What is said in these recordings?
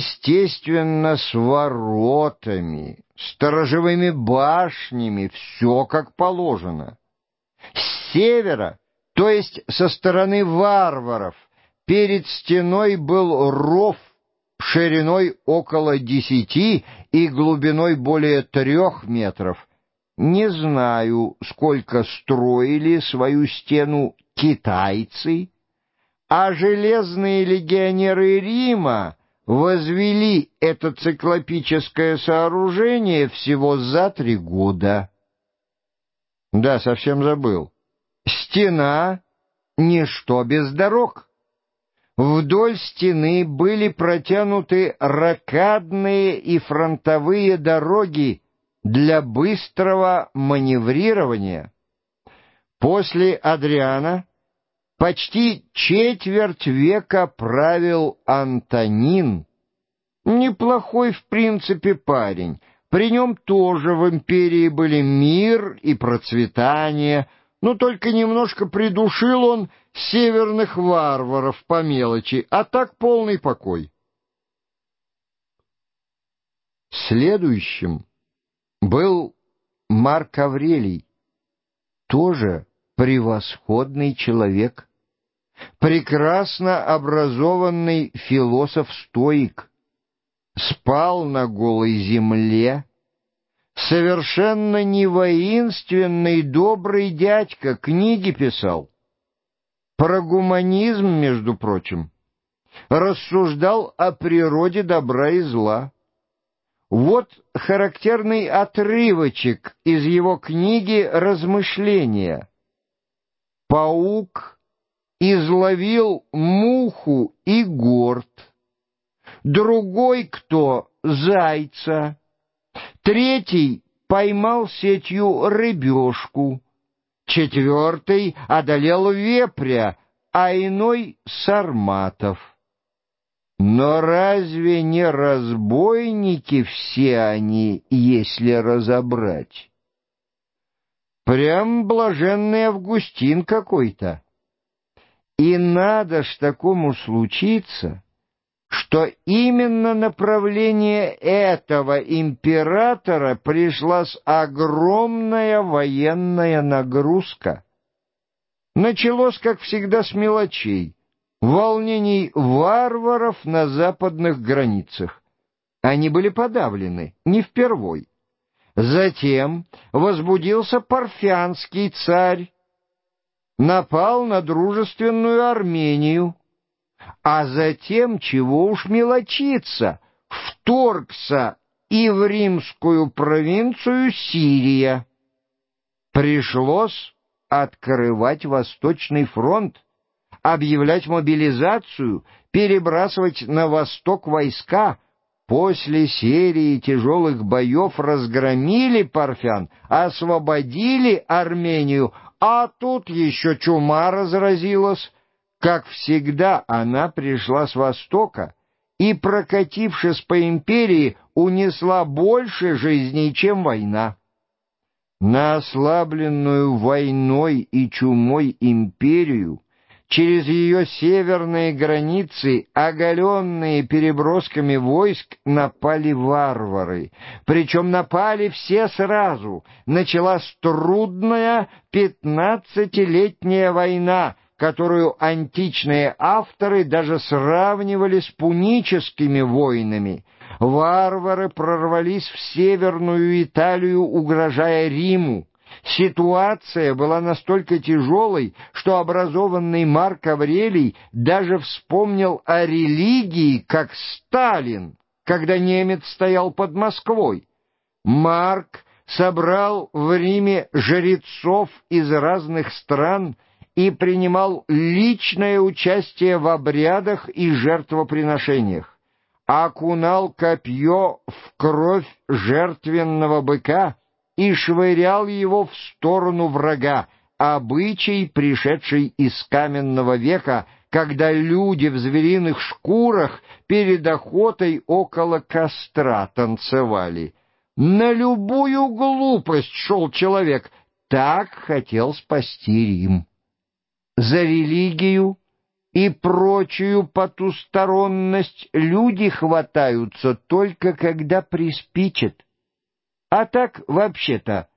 естественно, с воротами, сторожевыми башнями, все как положено. С севера, то есть со стороны варваров, перед стеной был ров шириной около десяти и глубиной более трех метров. Не знаю, сколько строили свою стену китайцы, а железные легионеры Рима возвели это циклопическое сооружение всего за три года. Да, совсем забыл. Стена — ничто без дорог. Вдоль стены были протянуты ракадные и фронтовые дороги для быстрого маневрирования. После Адриана почти четверть века правил Антонин. Неплохой в принципе парень. При нем тоже в империи были мир и процветание, но только немножко придушил он северных варваров по мелочи, а так полный покой. Следующим был Марк Аврелий, тоже превосходный человек, прекрасно образованный философ-стоик, спал на голой земле, совершенно не воинственный добрый дядька, книги писал. Про гуманизм, между прочим, рассуждал о природе добра и зла. Вот характерный отрывочек из его книги «Размышления». Паук изловил муху и горд. Другой кто — зайца. Третий поймал сетью рыбешку. Четвертый одолел вепря, а иной — сарматов. Но разве не разбойники все они, если разобрать? Прям блаженный Августин какой-то. И надо ж такому случиться, что именно направление этого императора пришлась огромная военная нагрузка. Началось, как всегда, с мелочей, волнений варваров на западных границах. Они были подавлены, не впервой. Затем возбудился парфянский царь, напал на дружественную Армению, а затем, чего уж мелочиться, вторгся и в римскую провинцию Сирия. Пришлось открывать Восточный фронт, объявлять мобилизацию, перебрасывать на восток войска. После серии тяжелых боев разгромили парфян, освободили Армению, а тут еще чума разразилась. Как всегда, она пришла с востока и, прокатившись по империи, унесла больше жизней, чем война. На ослабленную войной и чумой империю через ее северные границы, оголенные перебросками войск, напали варвары. Причем напали все сразу. Началась трудная пятнадцатилетняя война, которую античные авторы даже сравнивали с пуническими войнами. Варвары прорвались в северную Италию, угрожая Риму. Ситуация была настолько тяжелой, что образованный Марк Аврелий даже вспомнил о религии, как Сталин, когда немец стоял под Москвой. Марк собрал в Риме жрецов из разных стран и принимал личное участие в обрядах и жертвоприношениях, окунал копье в кровь жертвенного быка и швырял его в сторону врага, обычай, пришедший из каменного века, когда люди в звериных шкурах перед охотой около костра танцевали. На любую глупость шел человек, так хотел спасти Рим. За религию и прочую потусторонность люди хватаются только когда приспичат. А так, вообще-то,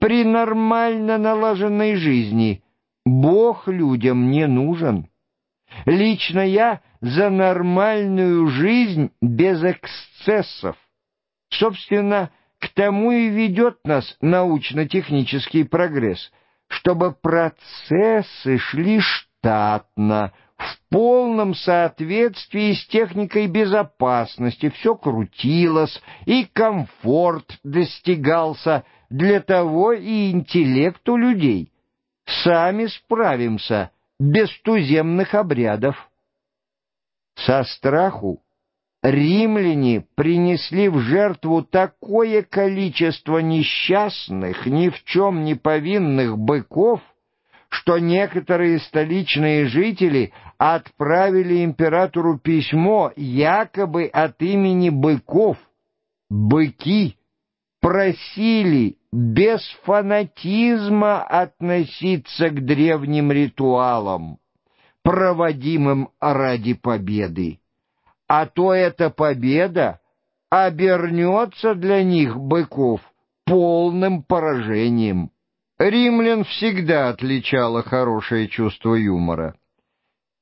при нормально налаженной жизни Бог людям не нужен. Лично я за нормальную жизнь без эксцессов. Собственно, к тому и ведет нас научно-технический прогресс, чтобы процессы шли штатно, в полном соответствии с техникой безопасности, все крутилось, и комфорт достигался, для того и интеллект у людей. Сами справимся, без туземных обрядов. Со страху римляне принесли в жертву такое количество несчастных, ни в чем не повинных быков, что некоторые столичные жители отправили императору письмо якобы от имени быков. Быки просили без фанатизма относиться к древним ритуалам, проводимым ради победы. А то эта победа обернется для них, быков, полным поражением. Римлян всегда отличало хорошее чувство юмора.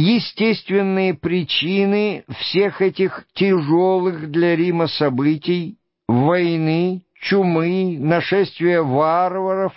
Естественные причины всех этих тяжелых для Рима событий, войны, чумы, нашествия варваров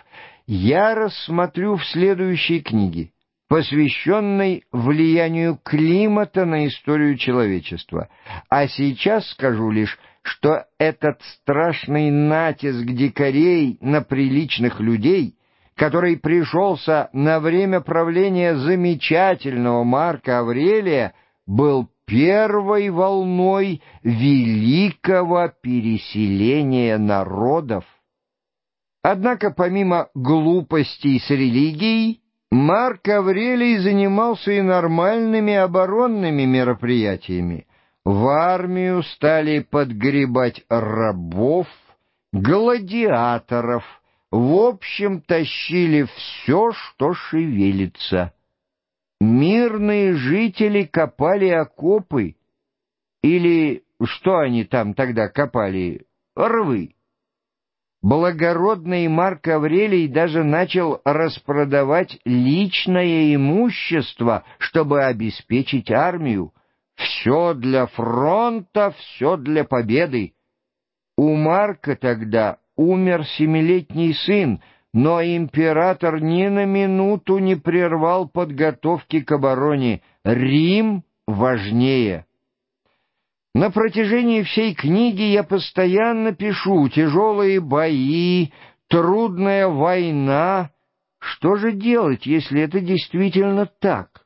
я рассмотрю в следующей книге, посвященной влиянию климата на историю человечества. А сейчас скажу лишь, что этот страшный натиск дикарей на приличных людей — который пришелся на время правления замечательного Марка Аврелия, был первой волной великого переселения народов. Однако помимо глупостей с религией, Марк Аврелий занимался и нормальными оборонными мероприятиями. В армию стали подгребать рабов, гладиаторов — в общем, тащили все, что шевелится. Мирные жители копали окопы, или что они там тогда копали, рвы. Благородный Марк Аврелий даже начал распродавать личное имущество, чтобы обеспечить армию. Все для фронта, все для победы. У Марка тогда умер семилетний сын, но император ни на минуту не прервал подготовки к обороне. Рим важнее. На протяжении всей книги я постоянно пишу тяжелые бои, трудная война. Что же делать, если это действительно так?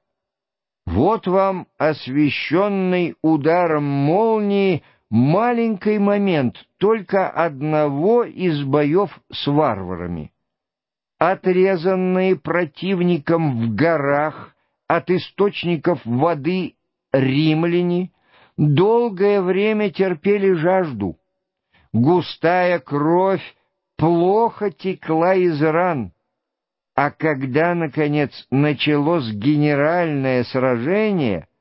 Вот вам освещенный ударом молнии маленький момент только одного из боев с варварами. Отрезанные противником в горах от источников воды римляне долгое время терпели жажду. Густая кровь плохо текла из ран, а когда, наконец, началось генеральное сражение —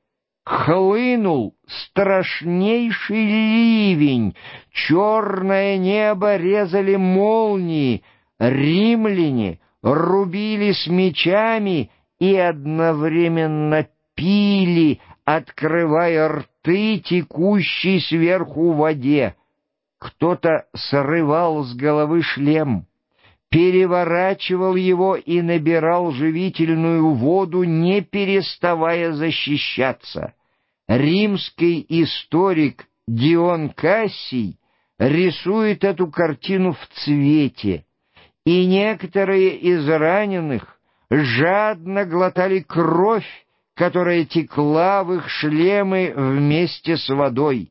хлынул страшнейший ливень, черное небо резали молнии, римляне рубили с мечами и одновременно пили, открывая рты, текущей сверху воде. Кто-то срывал с головы шлем переворачивал его и набирал живительную воду, не переставая защищаться. Римский историк Дион Кассий рисует эту картину в цвете, и некоторые из раненых жадно глотали кровь, которая текла в их шлемы вместе с водой.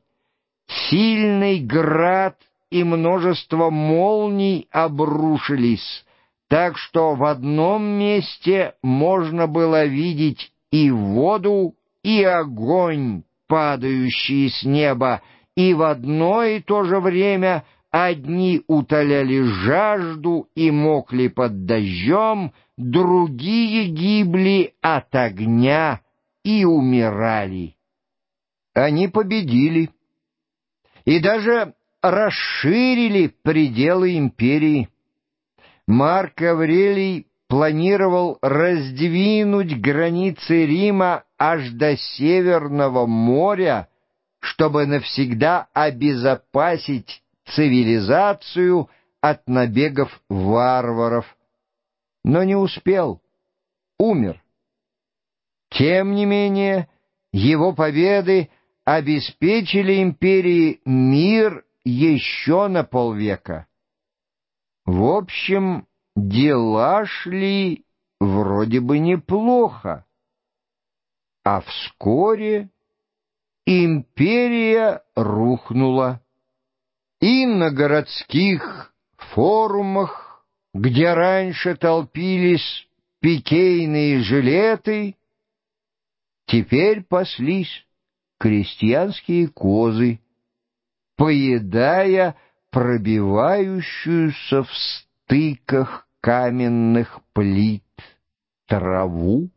Сильный град и множество молний обрушились, так что в одном месте можно было видеть и воду, и огонь, падающий с неба, и в одно и то же время одни утоляли жажду и мокли под дождем, другие гибли от огня и умирали. Они победили и даже расширили пределы империи. Марк Аврелий планировал раздвинуть границы Рима аж до Северного моря, чтобы навсегда обезопасить цивилизацию от набегов варваров. Но не успел, умер. Тем не менее, его победы обеспечили империи мир еще на полвека. В общем, дела шли вроде бы неплохо. А вскоре империя рухнула. И на городских форумах, где раньше толпились пикейные жилеты, теперь паслись крестьянские козы, поедая пробивающуюся в стыках каменных плит траву.